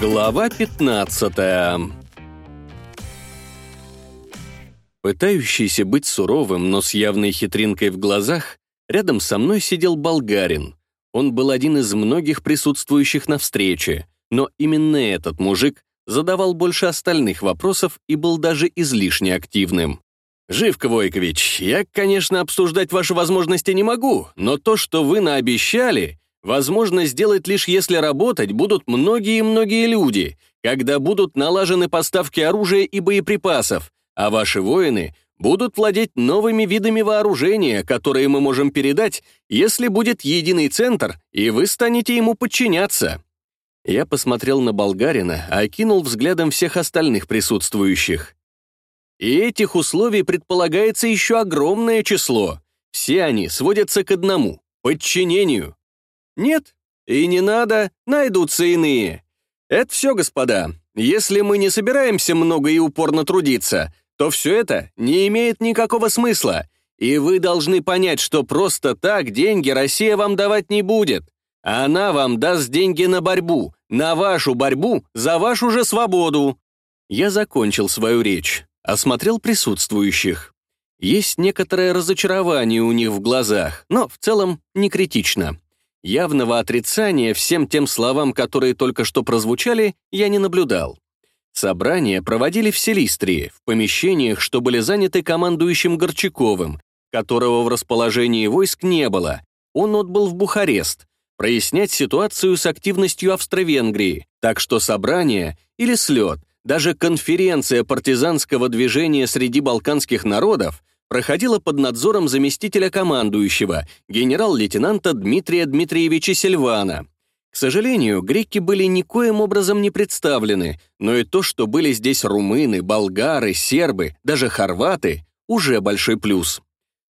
Глава 15 Пытающийся быть суровым, но с явной хитринкой в глазах, рядом со мной сидел болгарин. Он был один из многих присутствующих на встрече, но именно этот мужик задавал больше остальных вопросов и был даже излишне активным. «Живко, Войкович, я, конечно, обсуждать ваши возможности не могу, но то, что вы наобещали, возможно сделать лишь если работать будут многие-многие люди, когда будут налажены поставки оружия и боеприпасов, а ваши воины будут владеть новыми видами вооружения, которые мы можем передать, если будет единый центр, и вы станете ему подчиняться». Я посмотрел на болгарина, окинул взглядом всех остальных присутствующих. И этих условий предполагается еще огромное число. Все они сводятся к одному — подчинению. Нет, и не надо, найдутся иные. Это все, господа. Если мы не собираемся много и упорно трудиться, то все это не имеет никакого смысла, и вы должны понять, что просто так деньги Россия вам давать не будет. Она вам даст деньги на борьбу, на вашу борьбу за вашу же свободу. Я закончил свою речь, осмотрел присутствующих. Есть некоторое разочарование у них в глазах, но в целом не критично. Явного отрицания всем тем словам, которые только что прозвучали, я не наблюдал. Собрания проводили в Селистрии, в помещениях, что были заняты командующим Горчаковым, которого в расположении войск не было. Он отбыл в Бухарест, прояснять ситуацию с активностью Австро-Венгрии, так что собрание или слет, даже конференция партизанского движения среди балканских народов проходила под надзором заместителя командующего, генерал-лейтенанта Дмитрия Дмитриевича Сильвана. К сожалению, греки были никоим образом не представлены, но и то, что были здесь румыны, болгары, сербы, даже хорваты, уже большой плюс.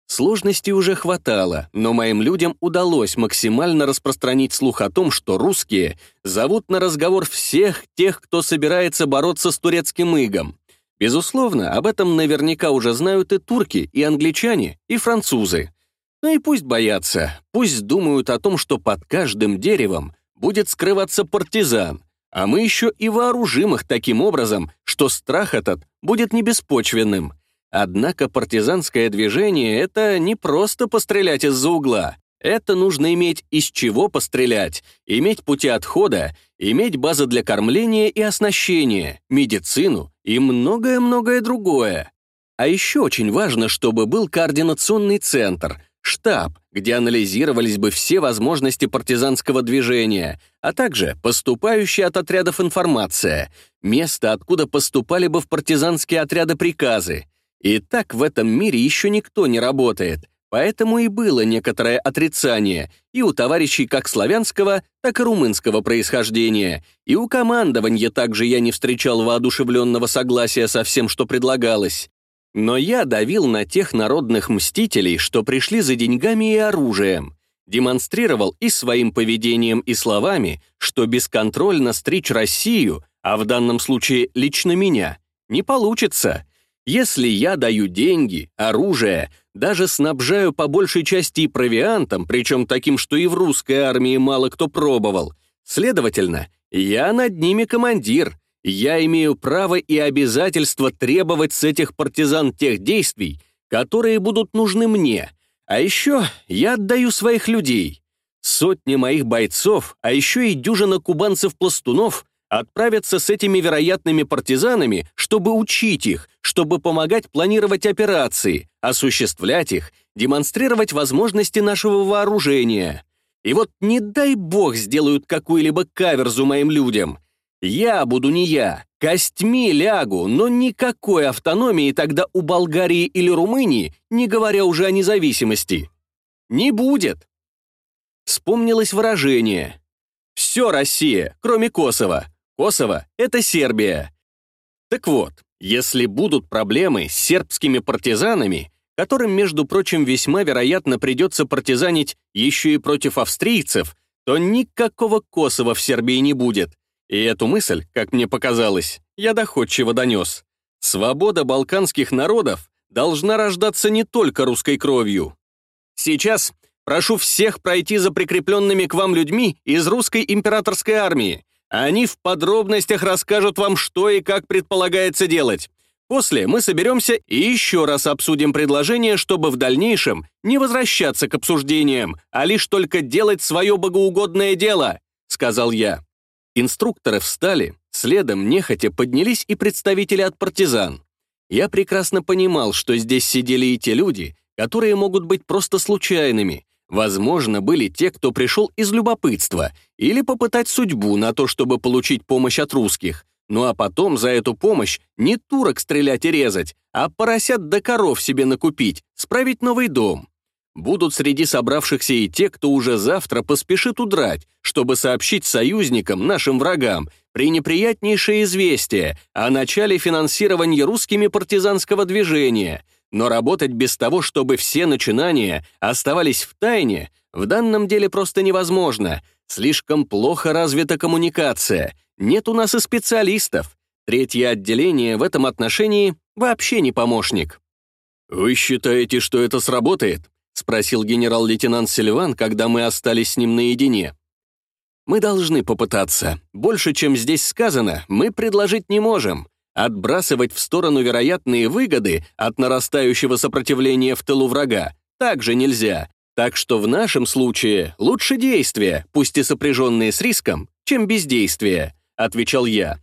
Сложностей уже хватало, но моим людям удалось максимально распространить слух о том, что русские зовут на разговор всех тех, кто собирается бороться с турецким игом. Безусловно, об этом наверняка уже знают и турки, и англичане, и французы. Ну и пусть боятся, пусть думают о том, что под каждым деревом будет скрываться партизан, а мы еще и вооружим их таким образом, что страх этот будет не беспочвенным. Однако партизанское движение — это не просто пострелять из-за угла. Это нужно иметь из чего пострелять, иметь пути отхода, иметь базы для кормления и оснащения, медицину и многое-многое другое. А еще очень важно, чтобы был координационный центр — штаб, где анализировались бы все возможности партизанского движения, а также поступающая от отрядов информация, место, откуда поступали бы в партизанские отряды приказы. И так в этом мире еще никто не работает, поэтому и было некоторое отрицание и у товарищей как славянского, так и румынского происхождения, и у командования также я не встречал воодушевленного согласия со всем, что предлагалось. Но я давил на тех народных мстителей, что пришли за деньгами и оружием. Демонстрировал и своим поведением, и словами, что бесконтрольно стричь Россию, а в данном случае лично меня, не получится. Если я даю деньги, оружие, даже снабжаю по большей части провиантом, причем таким, что и в русской армии мало кто пробовал, следовательно, я над ними командир, я имею право и обязательство требовать с этих партизан тех действий, которые будут нужны мне. А еще я отдаю своих людей. Сотни моих бойцов, а еще и дюжина кубанцев-пластунов отправятся с этими вероятными партизанами, чтобы учить их, чтобы помогать планировать операции, осуществлять их, демонстрировать возможности нашего вооружения. И вот не дай бог сделают какую-либо каверзу моим людям. Я буду не я, костьми лягу, но никакой автономии тогда у Болгарии или Румынии, не говоря уже о независимости, не будет. Вспомнилось выражение. Все Россия, кроме Косово. Косово — это Сербия. Так вот, если будут проблемы с сербскими партизанами, которым, между прочим, весьма вероятно придется партизанить еще и против австрийцев, то никакого Косово в Сербии не будет. И эту мысль, как мне показалось, я доходчиво донес. Свобода балканских народов должна рождаться не только русской кровью. Сейчас прошу всех пройти за прикрепленными к вам людьми из русской императорской армии. Они в подробностях расскажут вам, что и как предполагается делать. После мы соберемся и еще раз обсудим предложение, чтобы в дальнейшем не возвращаться к обсуждениям, а лишь только делать свое богоугодное дело», — сказал я. Инструкторы встали, следом нехотя поднялись и представители от партизан. Я прекрасно понимал, что здесь сидели и те люди, которые могут быть просто случайными. Возможно, были те, кто пришел из любопытства или попытать судьбу на то, чтобы получить помощь от русских, ну а потом за эту помощь не турок стрелять и резать, а поросят до коров себе накупить, справить новый дом. Будут среди собравшихся и те, кто уже завтра поспешит удрать, чтобы сообщить союзникам, нашим врагам, пренеприятнейшее известие о начале финансирования русскими партизанского движения, но работать без того, чтобы все начинания оставались в тайне, в данном деле просто невозможно. Слишком плохо развита коммуникация, нет у нас и специалистов. Третье отделение в этом отношении вообще не помощник. «Вы считаете, что это сработает?» — спросил генерал-лейтенант Сильван, когда мы остались с ним наедине. «Мы должны попытаться. Больше, чем здесь сказано, мы предложить не можем. Отбрасывать в сторону вероятные выгоды от нарастающего сопротивления в тылу врага также нельзя. Так что в нашем случае лучше действия, пусть и сопряженные с риском, чем бездействие», — отвечал я.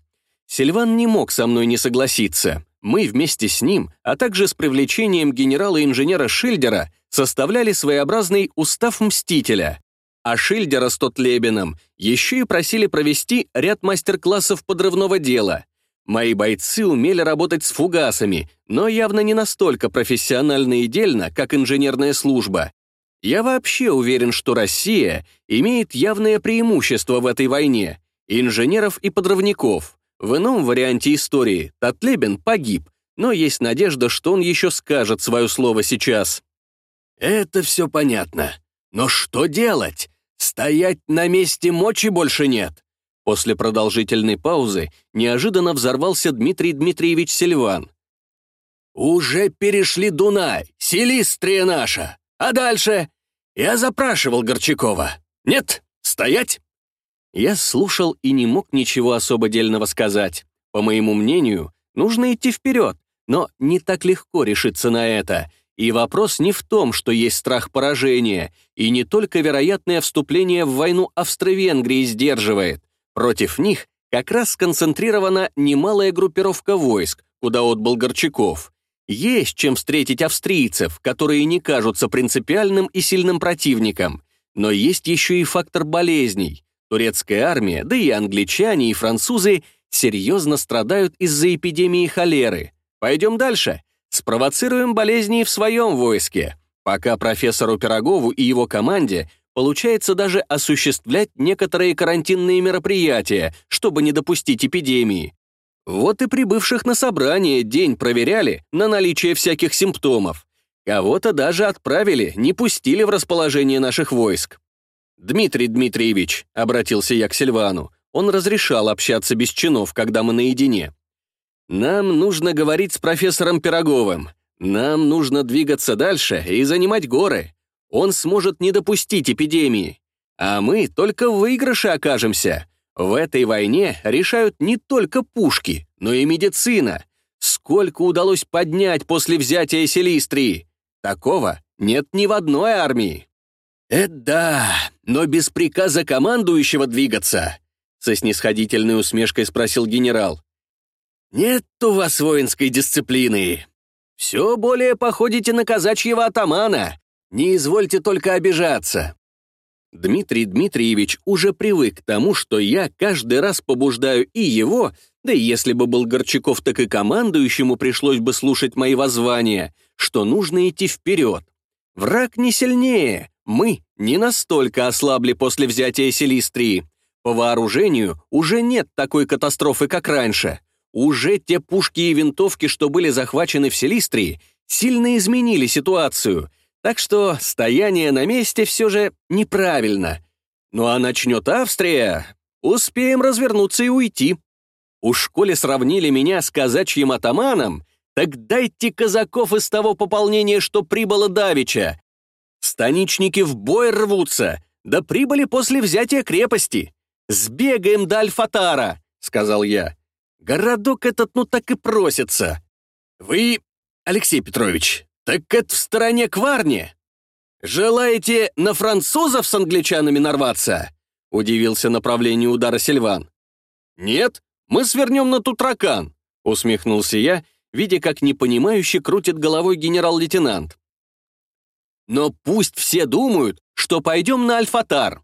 Сильван не мог со мной не согласиться. Мы вместе с ним, а также с привлечением генерала-инженера Шильдера, составляли своеобразный устав Мстителя. А Шильдера с Тотлебином еще и просили провести ряд мастер-классов подрывного дела. Мои бойцы умели работать с фугасами, но явно не настолько профессионально и дельно, как инженерная служба. Я вообще уверен, что Россия имеет явное преимущество в этой войне — инженеров и подрывников. В ином варианте истории Татлебин погиб, но есть надежда, что он еще скажет свое слово сейчас. «Это все понятно. Но что делать? Стоять на месте мочи больше нет!» После продолжительной паузы неожиданно взорвался Дмитрий Дмитриевич Сильван. «Уже перешли Дунай, Селистрия наша!» А дальше? Я запрашивал Горчакова. Нет, стоять!» Я слушал и не мог ничего особо дельного сказать. По моему мнению, нужно идти вперед, но не так легко решиться на это. И вопрос не в том, что есть страх поражения, и не только вероятное вступление в войну Австро-Венгрии сдерживает. Против них как раз сконцентрирована немалая группировка войск, куда отбыл Горчаков. Есть чем встретить австрийцев, которые не кажутся принципиальным и сильным противником. Но есть еще и фактор болезней. Турецкая армия, да и англичане, и французы серьезно страдают из-за эпидемии холеры. Пойдем дальше. Спровоцируем болезни в своем войске. Пока профессору Пирогову и его команде получается даже осуществлять некоторые карантинные мероприятия, чтобы не допустить эпидемии. Вот и прибывших на собрание день проверяли на наличие всяких симптомов. Кого-то даже отправили, не пустили в расположение наших войск. «Дмитрий Дмитриевич», — обратился я к Сильвану, он разрешал общаться без чинов, когда мы наедине. «Нам нужно говорить с профессором Пироговым. Нам нужно двигаться дальше и занимать горы. Он сможет не допустить эпидемии. А мы только в выигрыше окажемся. В этой войне решают не только пушки, но и медицина. Сколько удалось поднять после взятия Селистрии? Такого нет ни в одной армии. «Это да, но без приказа командующего двигаться», со снисходительной усмешкой спросил генерал. «Нет у вас воинской дисциплины. Все более походите на казачьего атамана. Не извольте только обижаться. Дмитрий Дмитриевич уже привык к тому, что я каждый раз побуждаю и его, да и если бы был Горчаков, так и командующему пришлось бы слушать мои воззвания, что нужно идти вперед. Враг не сильнее, мы не настолько ослабли после взятия Селистрии. По вооружению уже нет такой катастрофы, как раньше. Уже те пушки и винтовки, что были захвачены в Селистрии, сильно изменили ситуацию — так что стояние на месте все же неправильно. Ну а начнет Австрия, успеем развернуться и уйти. У школе сравнили меня с казачьим атаманом, так дайте казаков из того пополнения, что прибыло Давича. Станичники в бой рвутся, да прибыли после взятия крепости. Сбегаем до Альфатара, сказал я. Городок этот ну так и просится. Вы, Алексей Петрович, так это в стороне Кварни? Желаете на французов с англичанами нарваться? Удивился направлению удара Сильван. Нет, мы свернем на Тутракан, усмехнулся я, видя, как непонимающе крутит головой генерал-лейтенант. Но пусть все думают, что пойдем на Альфатар.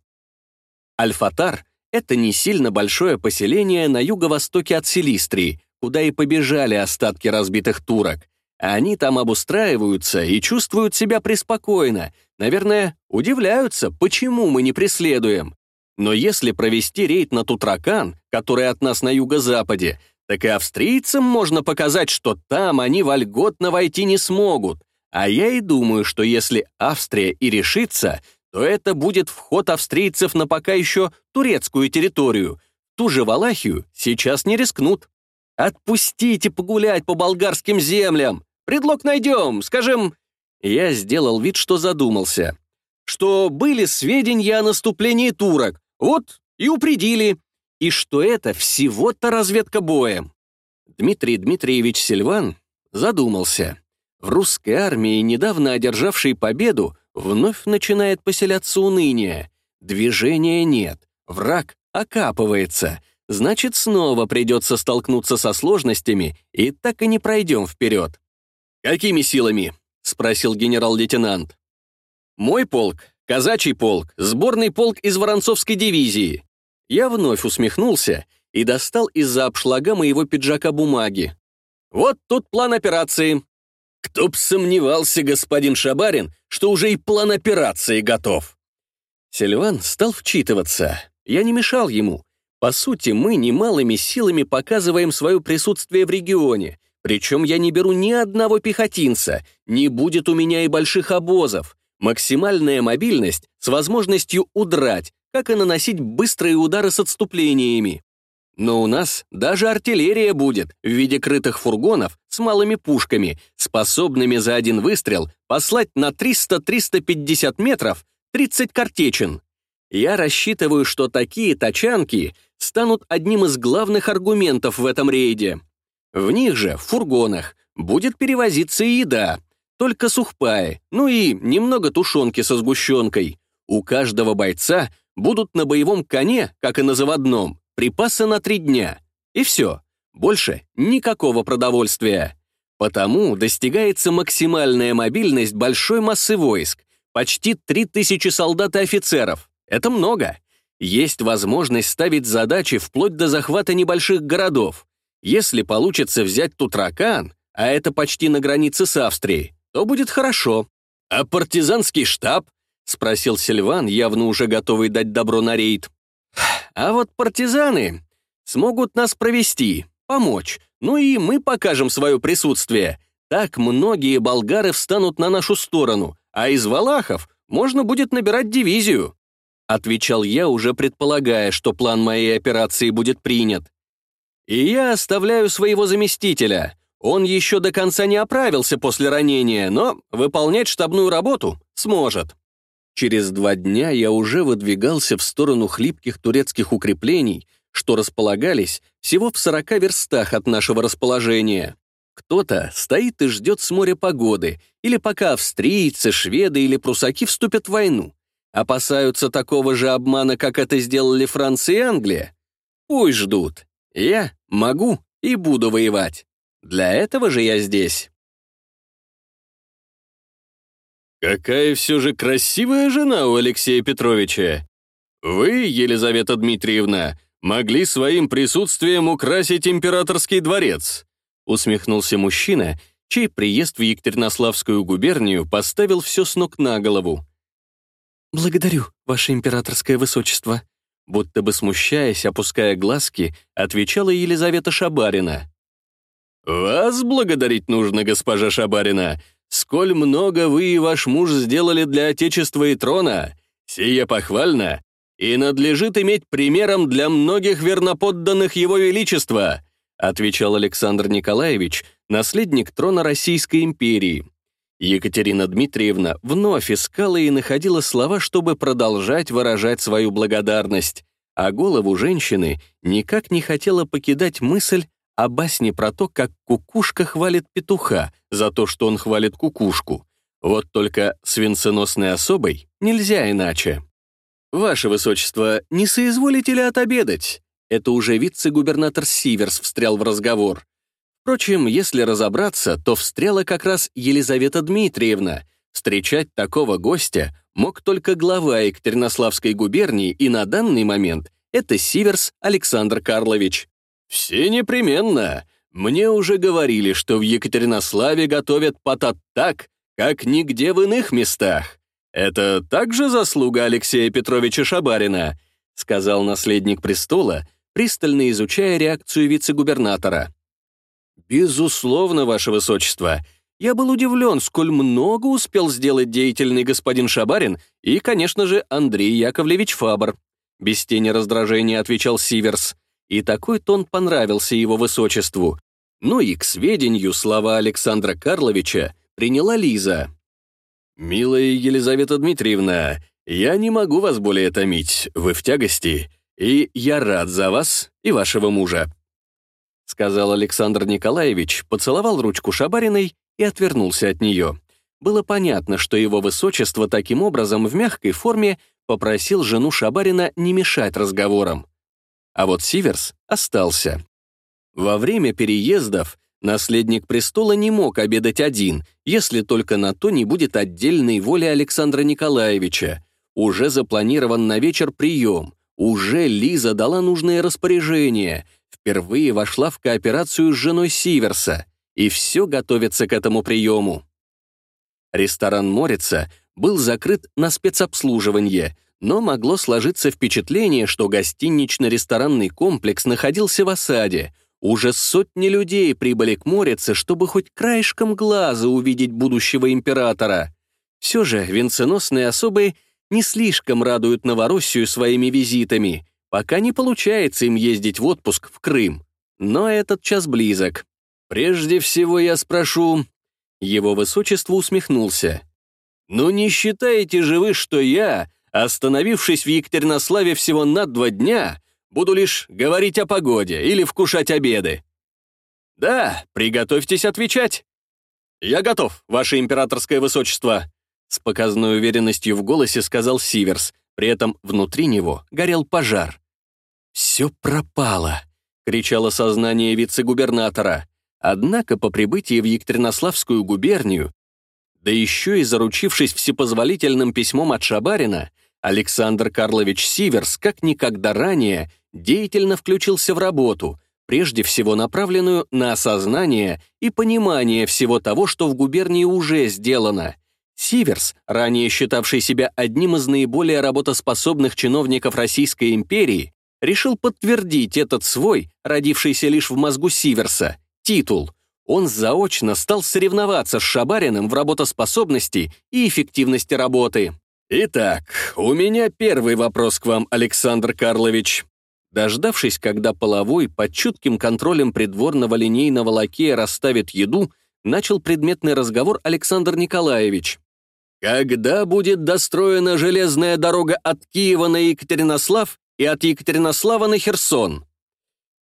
Альфатар — это не сильно большое поселение на юго-востоке от Силистрии, куда и побежали остатки разбитых турок. Они там обустраиваются и чувствуют себя преспокойно. Наверное, удивляются, почему мы не преследуем. Но если провести рейд на Тутракан, который от нас на юго-западе, так и австрийцам можно показать, что там они вольготно войти не смогут. А я и думаю, что если Австрия и решится, то это будет вход австрийцев на пока еще турецкую территорию. Ту же Валахию сейчас не рискнут. Отпустите погулять по болгарским землям. Предлог найдем, скажем... Я сделал вид, что задумался. Что были сведения о наступлении турок. Вот и упредили. И что это всего-то разведка боем. Дмитрий Дмитриевич Сильван задумался. В русской армии, недавно одержавшей победу, вновь начинает поселяться уныние. Движения нет, враг окапывается. Значит, снова придется столкнуться со сложностями, и так и не пройдем вперед. «Какими силами?» — спросил генерал-лейтенант. «Мой полк, казачий полк, сборный полк из Воронцовской дивизии». Я вновь усмехнулся и достал из-за обшлага моего пиджака бумаги. «Вот тут план операции. Кто б сомневался, господин Шабарин, что уже и план операции готов. Сильван стал вчитываться. Я не мешал ему. По сути, мы немалыми силами показываем свое присутствие в регионе. Причем я не беру ни одного пехотинца, не будет у меня и больших обозов. Максимальная мобильность с возможностью удрать, как и наносить быстрые удары с отступлениями. Но у нас даже артиллерия будет в виде крытых фургонов с малыми пушками, способными за один выстрел послать на 300-350 метров 30 картечин. Я рассчитываю, что такие тачанки станут одним из главных аргументов в этом рейде. В них же, в фургонах, будет перевозиться еда, только сухпаи, ну и немного тушенки со сгущенкой. У каждого бойца будут на боевом коне, как и на заводном, припасы на три дня. И все. Больше никакого продовольствия. Потому достигается максимальная мобильность большой массы войск. Почти 3000 солдат и офицеров. Это много. Есть возможность ставить задачи вплоть до захвата небольших городов. Если получится взять Тутракан, а это почти на границе с Австрией, то будет хорошо. А партизанский штаб? Спросил Сильван, явно уже готовый дать добро на рейд. А вот партизаны смогут нас провести, помочь, ну и мы покажем свое присутствие. Так многие болгары встанут на нашу сторону, а из валахов можно будет набирать дивизию. Отвечал я, уже предполагая, что план моей операции будет принят. И я оставляю своего заместителя. Он еще до конца не оправился после ранения, но выполнять штабную работу сможет. Через два дня я уже выдвигался в сторону хлипких турецких укреплений, что располагались всего в 40 верстах от нашего расположения. Кто-то стоит и ждет с моря погоды, или пока австрийцы, шведы или прусаки вступят в войну. Опасаются такого же обмана, как это сделали Франция и Англия? Пусть ждут. Я могу и буду воевать. Для этого же я здесь. «Какая все же красивая жена у Алексея Петровича! Вы, Елизавета Дмитриевна, могли своим присутствием украсить императорский дворец», усмехнулся мужчина, чей приезд в Екатеринославскую губернию поставил все с ног на голову. «Благодарю, ваше императорское высочество», будто бы смущаясь, опуская глазки, отвечала Елизавета Шабарина. «Вас благодарить нужно, госпожа Шабарина сколь много вы и ваш муж сделали для Отечества и трона, сие похвально и надлежит иметь примером для многих верноподданных Его Величества», отвечал Александр Николаевич, наследник трона Российской империи. Екатерина Дмитриевна вновь искала и находила слова, чтобы продолжать выражать свою благодарность, а голову женщины никак не хотела покидать мысль о басне про то, как кукушка хвалит петуха за то, что он хвалит кукушку. Вот только с особой нельзя иначе. «Ваше Высочество, не соизволите ли отобедать?» Это уже вице-губернатор Сиверс встрял в разговор. Впрочем, если разобраться, то встряла как раз Елизавета Дмитриевна. Встречать такого гостя мог только глава Екатеринославской губернии, и на данный момент это Сиверс Александр Карлович. «Все непременно. Мне уже говорили, что в Екатеринославе готовят потат так, как нигде в иных местах. Это также заслуга Алексея Петровича Шабарина», сказал наследник престола, пристально изучая реакцию вице-губернатора. «Безусловно, ваше высочество. Я был удивлен, сколь много успел сделать деятельный господин Шабарин и, конечно же, Андрей Яковлевич Фабр». Без тени раздражения отвечал Сиверс. И такой тон понравился его высочеству. Ну и к сведению слова Александра Карловича приняла Лиза. «Милая Елизавета Дмитриевна, я не могу вас более томить, вы в тягости, и я рад за вас и вашего мужа сказал Александр Николаевич, поцеловал ручку Шабариной и отвернулся от нее. Было понятно, что его высочество таким образом в мягкой форме попросил жену Шабарина не мешать разговорам. А вот Сиверс остался. Во время переездов наследник престола не мог обедать один, если только на то не будет отдельной воли Александра Николаевича. Уже запланирован на вечер прием, уже Лиза дала нужное распоряжение — впервые вошла в кооперацию с женой Сиверса, и все готовится к этому приему. Ресторан Морица был закрыт на спецобслуживание, но могло сложиться впечатление, что гостинично-ресторанный комплекс находился в осаде. Уже сотни людей прибыли к Морице, чтобы хоть краешком глаза увидеть будущего императора. Все же венценосные особы не слишком радуют Новороссию своими визитами — Пока не получается им ездить в отпуск в Крым. Но этот час близок. Прежде всего я спрошу... Его высочество усмехнулся. «Ну не считаете же вы, что я, остановившись в Екатеринославе всего на два дня, буду лишь говорить о погоде или вкушать обеды?» «Да, приготовьтесь отвечать». «Я готов, ваше императорское высочество», с показной уверенностью в голосе сказал Сиверс, при этом внутри него горел пожар. «Все пропало!» — кричало сознание вице-губернатора. Однако по прибытии в Екатеринославскую губернию, да еще и заручившись всепозволительным письмом от Шабарина, Александр Карлович Сиверс как никогда ранее деятельно включился в работу, прежде всего направленную на осознание и понимание всего того, что в губернии уже сделано. Сиверс, ранее считавший себя одним из наиболее работоспособных чиновников Российской империи, решил подтвердить этот свой, родившийся лишь в мозгу Сиверса, титул. Он заочно стал соревноваться с Шабариным в работоспособности и эффективности работы. «Итак, у меня первый вопрос к вам, Александр Карлович». Дождавшись, когда половой под чутким контролем придворного линейного лакея расставит еду, начал предметный разговор Александр Николаевич. «Когда будет достроена железная дорога от Киева на Екатеринослав и от Екатеринослава на Херсон.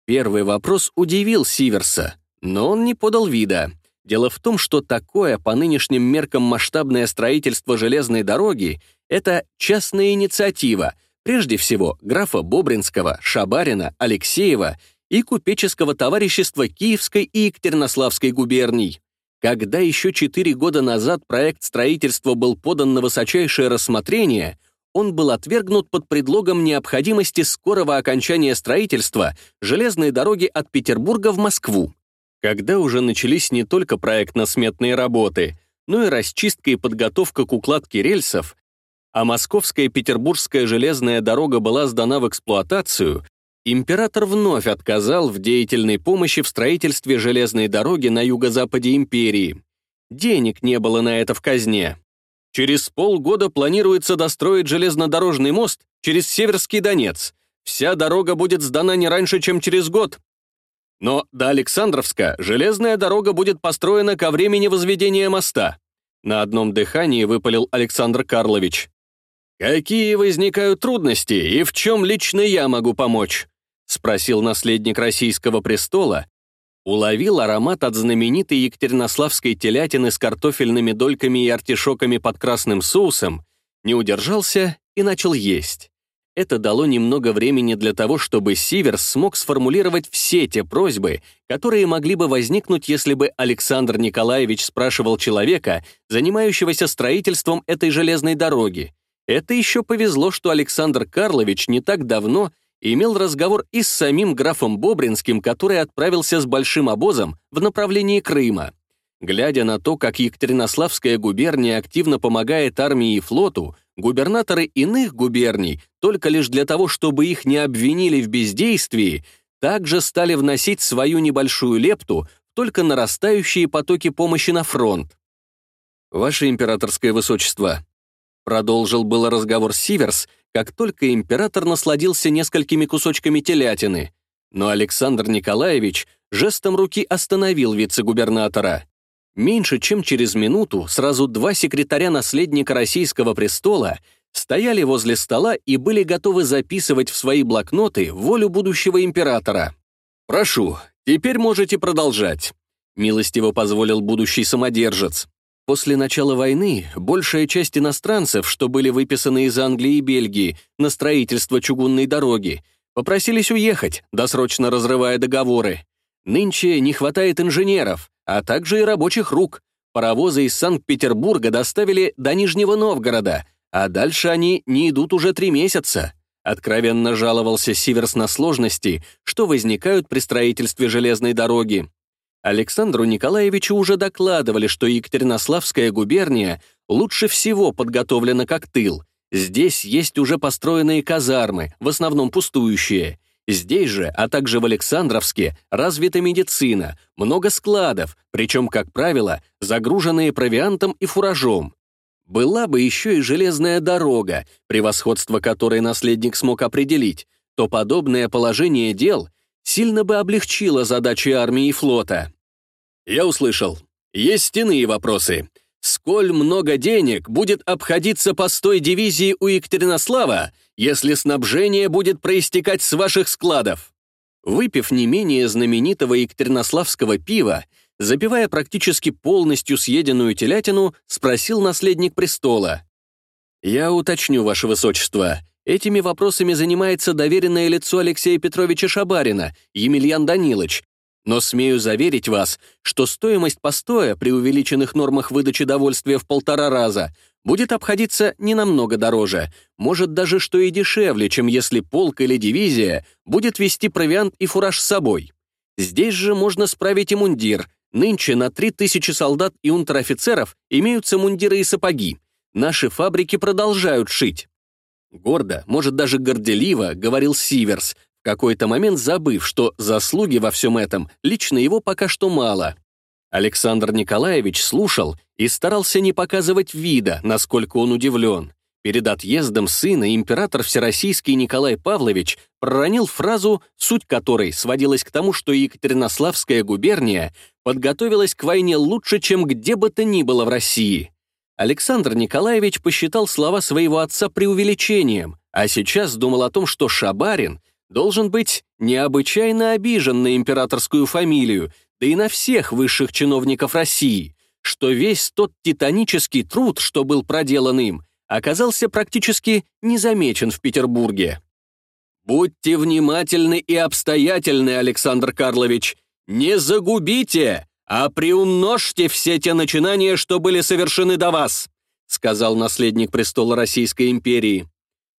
Первый вопрос удивил Сиверса, но он не подал вида. Дело в том, что такое по нынешним меркам масштабное строительство железной дороги — это частная инициатива, прежде всего графа Бобринского, Шабарина, Алексеева и купеческого товарищества Киевской и Екатеринославской губерний. Когда еще четыре года назад проект строительства был подан на высочайшее рассмотрение, он был отвергнут под предлогом необходимости скорого окончания строительства железной дороги от Петербурга в Москву. Когда уже начались не только проектно-сметные работы, но и расчистка и подготовка к укладке рельсов, а московская и петербургская железная дорога была сдана в эксплуатацию, император вновь отказал в деятельной помощи в строительстве железной дороги на юго-западе империи. Денег не было на это в казне. Через полгода планируется достроить железнодорожный мост через Северский Донец. Вся дорога будет сдана не раньше, чем через год. Но до Александровска железная дорога будет построена ко времени возведения моста. На одном дыхании выпалил Александр Карлович. «Какие возникают трудности и в чем лично я могу помочь?» Спросил наследник российского престола, уловил аромат от знаменитой екатеринославской телятины с картофельными дольками и артишоками под красным соусом, не удержался и начал есть. Это дало немного времени для того, чтобы Сиверс смог сформулировать все те просьбы, которые могли бы возникнуть, если бы Александр Николаевич спрашивал человека, занимающегося строительством этой железной дороги. Это еще повезло, что Александр Карлович не так давно имел разговор и с самим графом Бобринским, который отправился с большим обозом в направлении Крыма. Глядя на то, как Екатеринославская губерния активно помогает армии и флоту, губернаторы иных губерний, только лишь для того, чтобы их не обвинили в бездействии, также стали вносить свою небольшую лепту в только нарастающие потоки помощи на фронт. «Ваше императорское высочество», продолжил было разговор Сиверс, как только император насладился несколькими кусочками телятины, но Александр Николаевич жестом руки остановил вице-губернатора. Меньше чем через минуту сразу два секретаря наследника российского престола стояли возле стола и были готовы записывать в свои блокноты волю будущего императора. «Прошу, теперь можете продолжать», — милостиво позволил будущий самодержец. После начала войны большая часть иностранцев, что были выписаны из Англии и Бельгии на строительство чугунной дороги, попросились уехать, досрочно разрывая договоры. Нынче не хватает инженеров, а также и рабочих рук. Паровозы из Санкт-Петербурга доставили до Нижнего Новгорода, а дальше они не идут уже три месяца. Откровенно жаловался Сиверс на сложности, что возникают при строительстве железной дороги. Александру Николаевичу уже докладывали, что Екатеринославская губерния лучше всего подготовлена как тыл. Здесь есть уже построенные казармы, в основном пустующие. Здесь же, а также в Александровске, развита медицина, много складов, причем, как правило, загруженные провиантом и фуражом. Была бы еще и железная дорога, превосходство которой наследник смог определить, то подобное положение дел сильно бы облегчило задачи армии и флота. Я услышал. Есть иные вопросы. Сколь много денег будет обходиться постой дивизии у Екатеринослава, если снабжение будет проистекать с ваших складов. Выпив не менее знаменитого екатеринославского пива, запивая практически полностью съеденную телятину, спросил наследник престола. «Я уточню, ваше высочество. Этими вопросами занимается доверенное лицо Алексея Петровича Шабарина, Емельян Данилович, но смею заверить вас, что стоимость постоя при увеличенных нормах выдачи довольствия в полтора раза будет обходиться не намного дороже, может даже что и дешевле, чем если полк или дивизия будет вести провиант и фураж с собой. Здесь же можно справить и мундир. Нынче на 3000 солдат и унтер-офицеров имеются мундиры и сапоги. Наши фабрики продолжают шить. Гордо, может даже горделиво, говорил Сиверс, какой-то момент забыв, что заслуги во всем этом лично его пока что мало. Александр Николаевич слушал и старался не показывать вида, насколько он удивлен. Перед отъездом сына император Всероссийский Николай Павлович проронил фразу, суть которой сводилась к тому, что Екатеринославская губерния подготовилась к войне лучше, чем где бы то ни было в России. Александр Николаевич посчитал слова своего отца преувеличением, а сейчас думал о том, что Шабарин должен быть необычайно обижен на императорскую фамилию, да и на всех высших чиновников России, что весь тот титанический труд, что был проделан им, оказался практически незамечен в Петербурге. «Будьте внимательны и обстоятельны, Александр Карлович, не загубите, а приумножьте все те начинания, что были совершены до вас», сказал наследник престола Российской империи.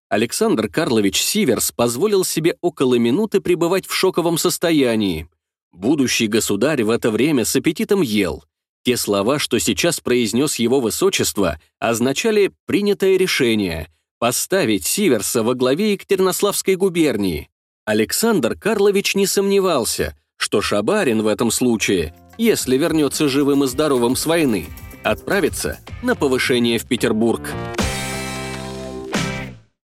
Александр Карлович Сиверс позволил себе около минуты пребывать в шоковом состоянии. Будущий государь в это время с аппетитом ел. Те слова, что сейчас произнес его высочество, означали принятое решение — поставить Сиверса во главе Екатеринославской губернии. Александр Карлович не сомневался, что Шабарин в этом случае, если вернется живым и здоровым с войны, отправится на повышение в Петербург.